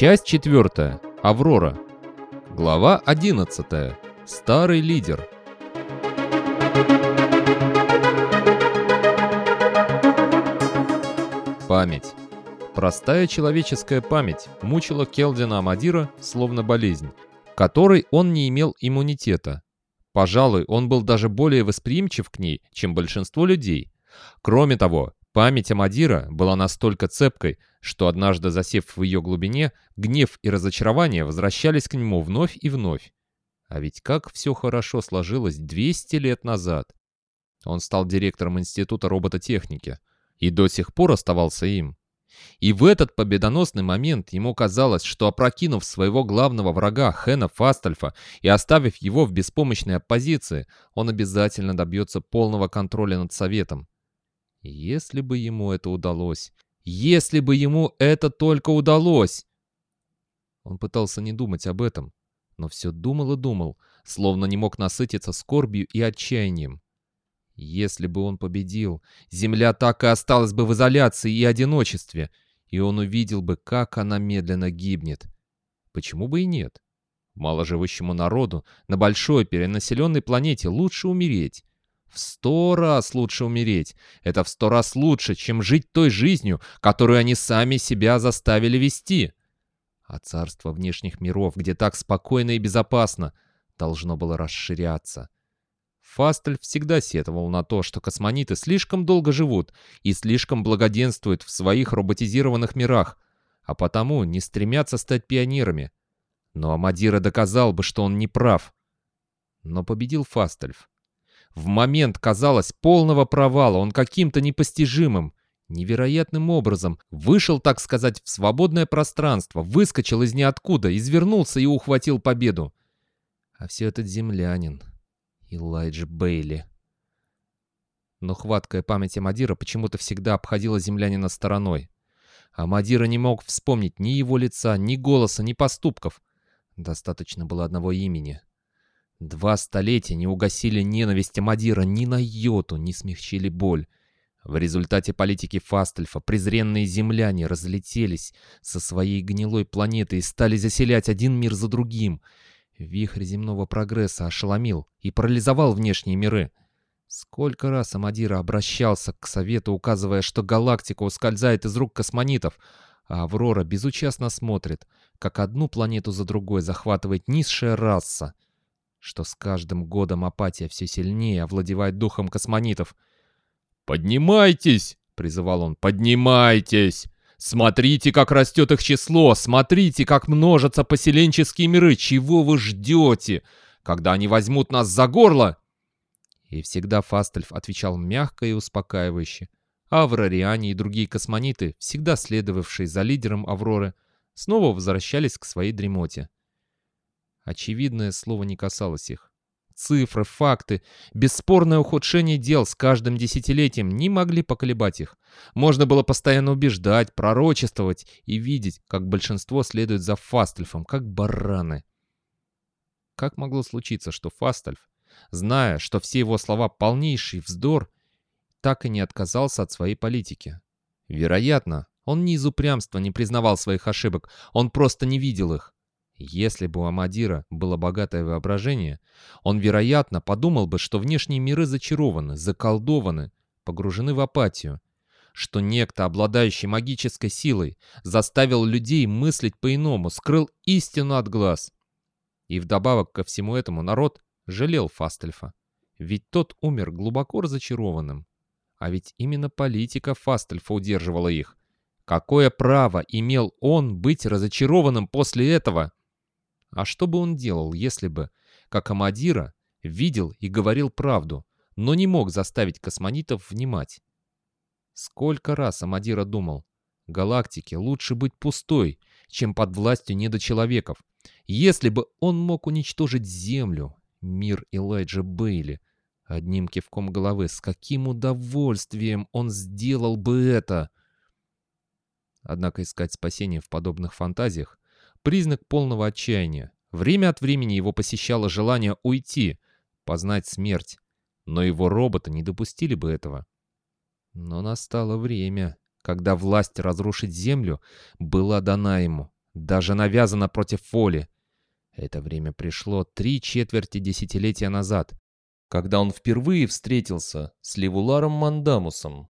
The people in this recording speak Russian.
Часть четвертая. Аврора. Глава одиннадцатая. Старый лидер. Память. Простая человеческая память мучила Келдина Амадира словно болезнь, которой он не имел иммунитета. Пожалуй, он был даже более восприимчив к ней, чем большинство людей. Кроме того, память Амадира была настолько цепкой, что однажды засев в ее глубине, гнев и разочарование возвращались к нему вновь и вновь. А ведь как все хорошо сложилось 200 лет назад. Он стал директором Института робототехники и до сих пор оставался им. И в этот победоносный момент ему казалось, что опрокинув своего главного врага Хэна Фастальфа и оставив его в беспомощной оппозиции, он обязательно добьется полного контроля над Советом. Если бы ему это удалось, если бы ему это только удалось! Он пытался не думать об этом, но все думал и думал, словно не мог насытиться скорбью и отчаянием. Если бы он победил, Земля так и осталась бы в изоляции и одиночестве, и он увидел бы, как она медленно гибнет. Почему бы и нет? Маложивущему народу на большой перенаселенной планете лучше умереть. В сто раз лучше умереть. Это в сто раз лучше, чем жить той жизнью, которую они сами себя заставили вести. А царство внешних миров, где так спокойно и безопасно, должно было расширяться. Фастель всегда сетовал на то, что космониты слишком долго живут и слишком благоденствуют в своих роботизированных мирах, а потому не стремятся стать пионерами. Но Амадира доказал бы, что он не прав. Но победил Фастельф. В момент, казалось, полного провала он каким-то непостижимым, невероятным образом вышел, так сказать, в свободное пространство, выскочил из ниоткуда, извернулся и ухватил победу. А все этот землянин, Элайджа Бейли. Но хваткая память Амадира почему-то всегда обходила землянина стороной. Амадира не мог вспомнить ни его лица, ни голоса, ни поступков. Достаточно было одного имени. Два столетия не угасили ненависть Амадира ни на йоту, не смягчили боль. В результате политики Фастельфа презренные земляне разлетелись со своей гнилой планеты и стали заселять один мир за другим — Вихрь земного прогресса ошеломил и парализовал внешние миры. Сколько раз Амадира обращался к Совету, указывая, что галактика ускользает из рук космонитов, а Аврора безучастно смотрит, как одну планету за другой захватывает низшая раса, что с каждым годом апатия все сильнее овладевает духом космонитов. «Поднимайтесь!» — призывал он. «Поднимайтесь! Смотрите, как растет их число, смотрите, как множатся поселенческие миры, чего вы ждете, когда они возьмут нас за горло?» И всегда Фастельф отвечал мягко и успокаивающе. Аврариане и другие космониты, всегда следовавшие за лидером Авроры, снова возвращались к своей дремоте. Очевидное слово не касалось их цифры, факты, бесспорное ухудшение дел с каждым десятилетием не могли поколебать их. Можно было постоянно убеждать, пророчествовать и видеть, как большинство следует за Фастельфом, как бараны. Как могло случиться, что Фастельф, зная, что все его слова полнейший вздор, так и не отказался от своей политики? Вероятно, он не из упрямства не признавал своих ошибок, он просто не видел их. Если бы у Амадира было богатое воображение, он, вероятно, подумал бы, что внешние миры зачарованы, заколдованы, погружены в апатию, что некто, обладающий магической силой, заставил людей мыслить по-иному, скрыл истину от глаз. И вдобавок ко всему этому народ жалел Фастельфа, ведь тот умер глубоко разочарованным. А ведь именно политика Фастельфа удерживала их. Какое право имел он быть разочарованным после этого? А что бы он делал, если бы, как Амадира, видел и говорил правду, но не мог заставить космонитов внимать? Сколько раз Амадира думал, галактике лучше быть пустой, чем под властью недочеловеков. Если бы он мог уничтожить Землю, мир Элайджа Бейли, одним кивком головы, с каким удовольствием он сделал бы это! Однако искать спасение в подобных фантазиях признак полного отчаяния. Время от времени его посещало желание уйти, познать смерть. Но его роботы не допустили бы этого. Но настало время, когда власть разрушить Землю была дана ему, даже навязано против воли. Это время пришло три четверти десятилетия назад, когда он впервые встретился с Левуларом Мандамусом,